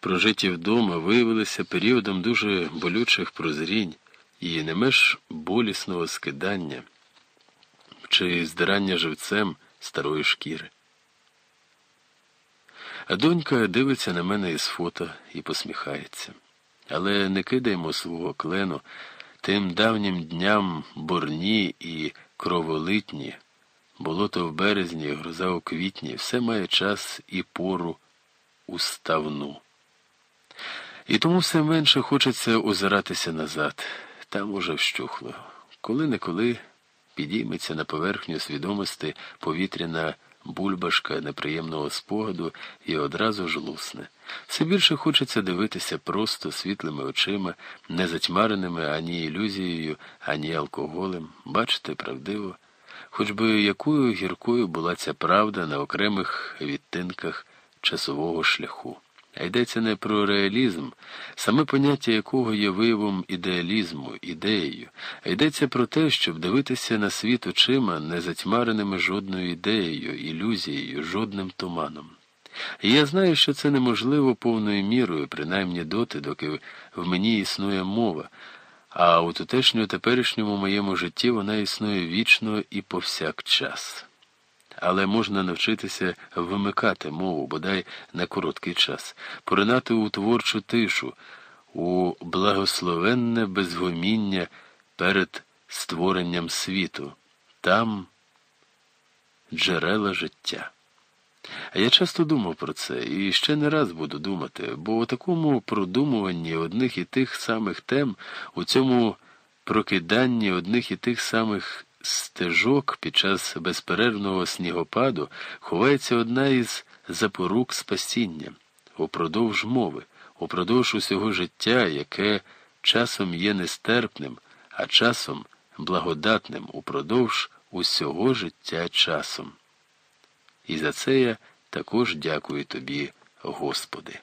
прожиті вдома, виявилися періодом дуже болючих прозрінь і не меж болісного скидання чи здирання живцем старої шкіри. А донька дивиться на мене із фото і посміхається. Але не кидаємо свого клену тим давнім дням бурні і кроволитні, болото в березні, гроза у квітні, все має час і пору уставну. І тому все менше хочеться озиратися назад, там уже вщухло. Коли неколи підійметься на поверхню свідомості повітряна бульбашка неприємного спогаду і одразу ж лусне. Все більше хочеться дивитися просто світлими очима, не затьмареними ані ілюзією, ані алкоголем, бачити правдиво, хоч би якою гіркою була ця правда на окремих відтинках часового шляху. А йдеться не про реалізм, саме поняття якого є виявом ідеалізму, ідеєю, а йдеться про те, щоб дивитися на світ очима, не затьмареними жодною ідеєю, ілюзією, жодним туманом. І я знаю, що це неможливо повною мірою, принаймні доти, доки в мені існує мова, а у тутешньому теперішньому моєму житті вона існує вічно і повсякчас але можна навчитися вимикати мову, бодай на короткий час, поринати у творчу тишу, у благословенне безгоміння перед створенням світу, там джерела життя. А я часто думав про це і ще не раз буду думати, бо у такому продумуванні одних і тих самих тем, у цьому прокиданні одних і тих самих стежок під час безперервного снігопаду ховається одна із запорук спасіння упродовж мови, упродовж усього життя, яке часом є нестерпним, а часом благодатним упродовж усього життя часом. І за це я також дякую тобі, Господи.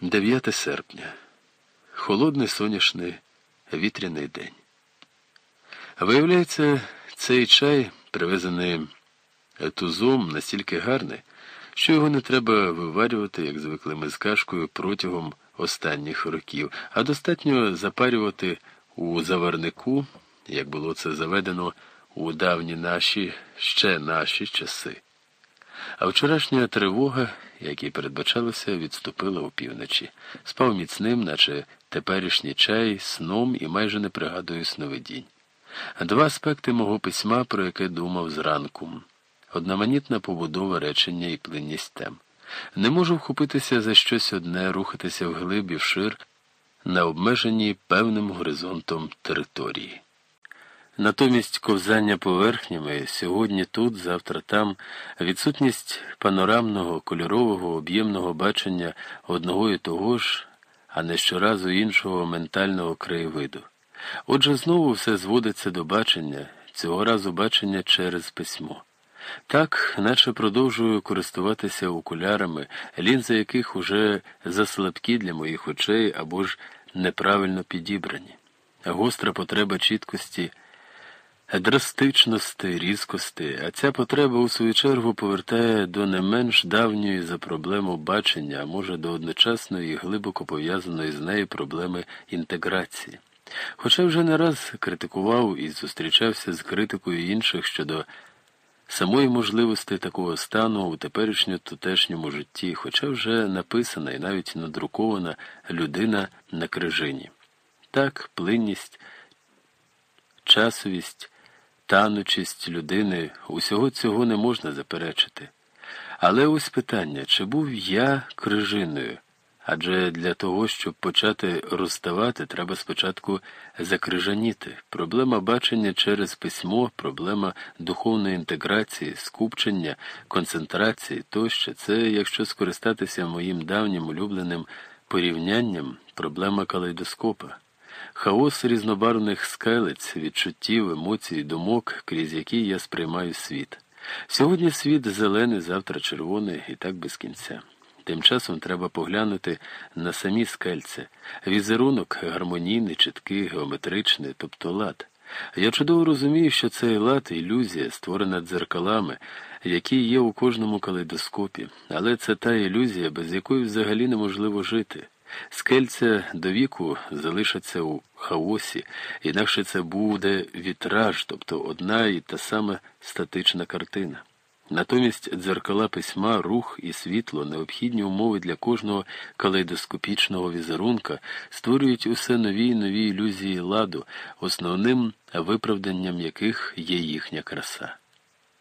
9 серпня. Холодний соняшний вітряний день. Виявляється, цей чай, привезений тузом, настільки гарний, що його не треба виварювати, як звикли ми з кашкою протягом останніх років, а достатньо запарювати у заварнику, як було це заведено у давні наші, ще наші часи. А вчорашня тривога, як і передбачалося, відступила опівночі, спав міцним, наче теперішній чай, сном і майже не пригадую сновидінь. Два аспекти мого письма, про яке думав зранку одноманітна побудова речення і плинність тем. Не можу вхопитися за щось одне, рухатися вглиб і вшир на обмеженій певним горизонтом території. Натомість ковзання поверхнями сьогодні тут, завтра там, відсутність панорамного, кольорового, об'ємного бачення одного і того ж, а не щоразу іншого ментального краєвиду. Отже, знову все зводиться до бачення, цього разу бачення через письмо. Так, наче продовжую користуватися окулярами, лінзи яких уже заслабкі для моїх очей або ж неправильно підібрані. Гостра потреба чіткості драстичності, різкості, а ця потреба у свою чергу повертає до не менш давньої за проблему бачення, а може до одночасної і глибоко пов'язаної з нею проблеми інтеграції. Хоча вже не раз критикував і зустрічався з критикою інших щодо самої можливості такого стану у теперішньому тутешньому житті, хоча вже написана і навіть надрукована людина на крижині. Так, плинність, часовість танучість людини, усього цього не можна заперечити. Але ось питання, чи був я крижиною? Адже для того, щоб почати розставати, треба спочатку закрижаніти. Проблема бачення через письмо, проблема духовної інтеграції, скупчення, концентрації тощо це, якщо скористатися моїм давнім улюбленим порівнянням, проблема калейдоскопа хаос різнобарвних скелець, відчуттів, емоцій, думок, крізь які я сприймаю світ. Сьогодні світ зелений, завтра червоний і так без кінця. Тим часом треба поглянути на самі скельця. Візерунок гармонійний, чіткий, геометричний, тобто лад. Я чудово розумію, що цей лад ілюзія, створена дзеркалами, які є у кожному калейдоскопі, але це та ілюзія, без якої взагалі неможливо жити. Скельця до віку залишаться у хаосі, інакше це буде вітраж, тобто одна і та сама статична картина. Натомість дзеркала письма, рух і світло, необхідні умови для кожного калейдоскопічного візерунка, створюють усе нові й нові ілюзії ладу, основним виправданням яких є їхня краса.